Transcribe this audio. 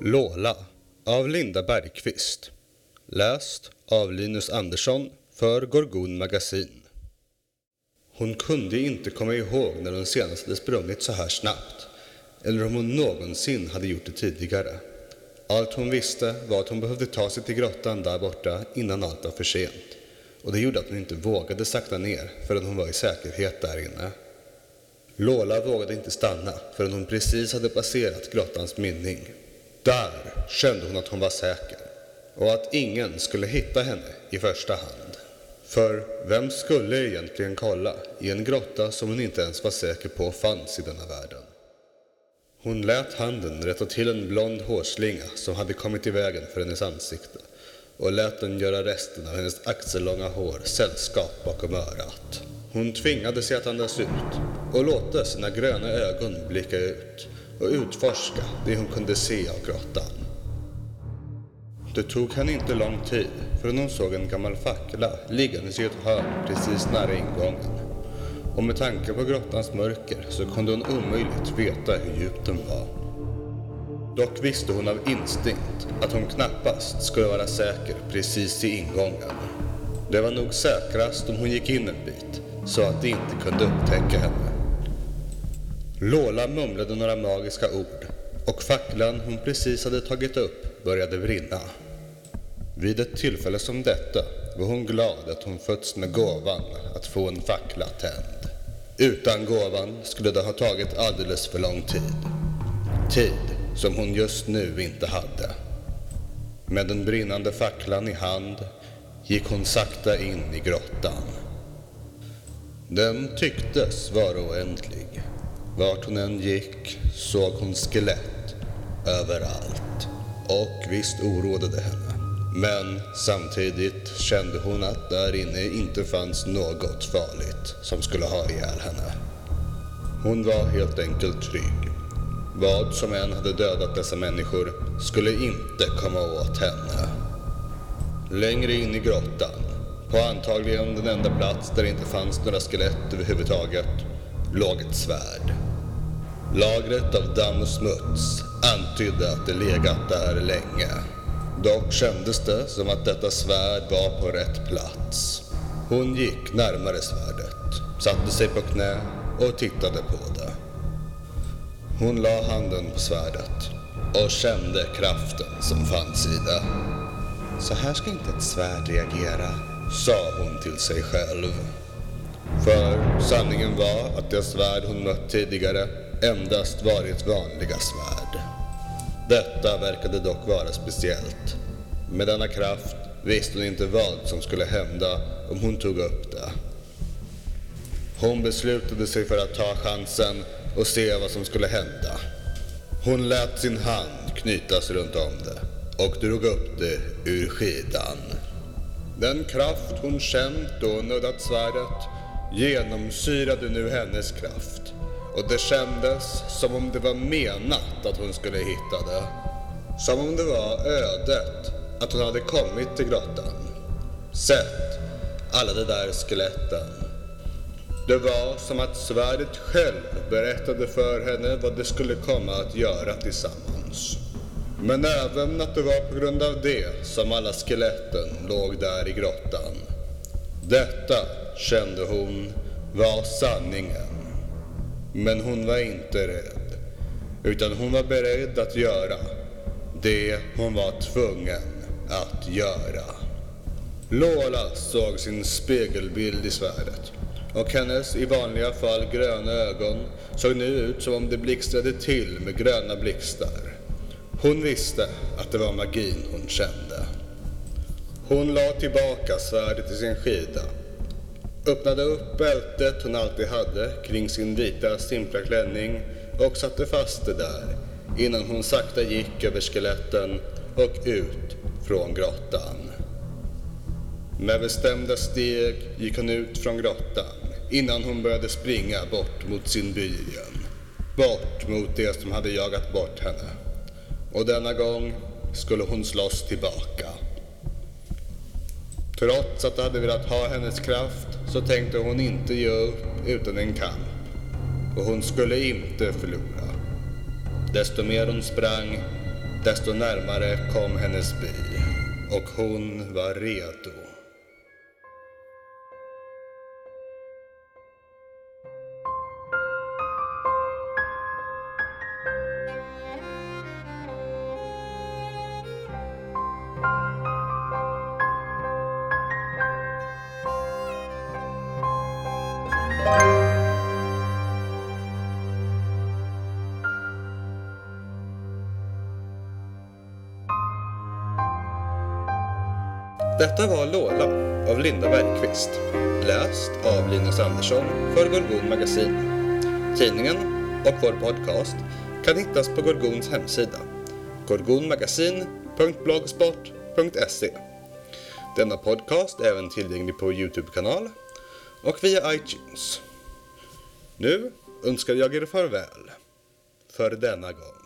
Lola av Linda Bergqvist. Läst av Linus Andersson för Gorgon Magasin. Hon kunde inte komma ihåg när hon senast hade sprungit så här snabbt eller om hon någonsin hade gjort det tidigare. Allt hon visste var att hon behövde ta sig till grottan där borta innan allt var för sent. Och det gjorde att hon inte vågade sakta ner förrän hon var i säkerhet där inne. Lola vågade inte stanna förrän hon precis hade passerat grottans mynning. Där kände hon att hon var säker och att ingen skulle hitta henne i första hand. För vem skulle egentligen kolla i en grotta som hon inte ens var säker på fanns i denna världen? Hon lät handen rätta till en blond hårslinga som hade kommit i vägen för hennes ansikte och lät den göra resten av hennes axellånga hår sällskap bakom örat. Hon tvingade sig att andas ut och låta sina gröna ögon blicka ut och utforska det hon kunde se av grottan. Det tog henne inte lång tid förrän hon såg en gammal fackla liggandes i ett hörn precis nära ingången. Och med tanke på grottans mörker så kunde hon omöjligt veta hur djup den var. Dock visste hon av instinkt att hon knappast skulle vara säker precis i ingången. Det var nog säkrast om hon gick in en bit så att de inte kunde upptäcka henne. Lola mumlade några magiska ord och facklan hon precis hade tagit upp började brinna. Vid ett tillfälle som detta var hon glad att hon fötts med gåvan att få en fackla tänd. Utan gåvan skulle det ha tagit alldeles för lång tid. Tid som hon just nu inte hade. Med den brinnande facklan i hand gick hon sakta in i grottan. Den tycktes vara oändlig. Vart hon än gick såg hon skelett överallt. Och visst oroade det henne. Men samtidigt kände hon att där inne inte fanns något farligt som skulle ha ihjäl henne. Hon var helt enkelt trygg. Vad som än hade dödat dessa människor skulle inte komma åt henne. Längre in i grottan, på antagligen den enda plats där det inte fanns några skelett överhuvudtaget, låg ett svärd. Lagret av damm och smuts antydde att det legat där länge. Dock kändes det som att detta svärd var på rätt plats. Hon gick närmare svärdet, satte sig på knä och tittade på det. Hon la handen på svärdet och kände kraften som fanns i det. Så här ska inte ett svärd reagera, sa hon till sig själv. För sanningen var att det svärd hon mött tidigare endast varit vanliga svärd. Detta verkade dock vara speciellt. Med denna kraft visste hon inte vad som skulle hända om hon tog upp det. Hon beslutade sig för att ta chansen och se vad som skulle hända. Hon lät sin hand knytas runt om det och drog upp det ur skidan. Den kraft hon känt och nuddat svärdet genomsyrade nu hennes kraft och det kändes som om det var menat att hon skulle hitta det. Som om det var ödet att hon hade kommit till grottan. Sett alla de där skeletten. Det var som att svärdet själv berättade för henne vad de skulle komma att göra tillsammans. Men även att det var på grund av det som alla skeletten låg där i grottan. Detta, kände hon, var sanningen. Men hon var inte rädd, utan hon var beredd att göra det hon var tvungen att göra. Lola såg sin spegelbild i svärdet och hennes i vanliga fall gröna ögon såg nu ut som om det blixtrade till med gröna blixtar. Hon visste att det var magin hon kände. Hon la tillbaka svärdet i sin skida, öppnade upp bältet hon alltid hade kring sin vita simpla klänning och satte fast det där innan hon sakta gick över skeletten och ut från grottan. Med bestämda steg gick hon ut från grottan innan hon började springa bort mot sin by igen. Bort mot det som hade jagat bort henne. Och denna gång skulle hon slåss tillbaka. Trots att de hade velat ha hennes kraft så tänkte hon inte ge upp utan en kamp. Och hon skulle inte förlora. Desto mer hon sprang, desto närmare kom hennes by och hon var redo. Detta var Lola av Linda Bergqvist. Läst av Linus Andersson för Gorgon Magasin. Tidningen och vår podcast kan hittas på Gorgons hemsida gorgonmagasin.blogspot.se Denna podcast är även tillgänglig på Youtube-kanal och via iTunes. Nu önskar jag er farväl för denna gång.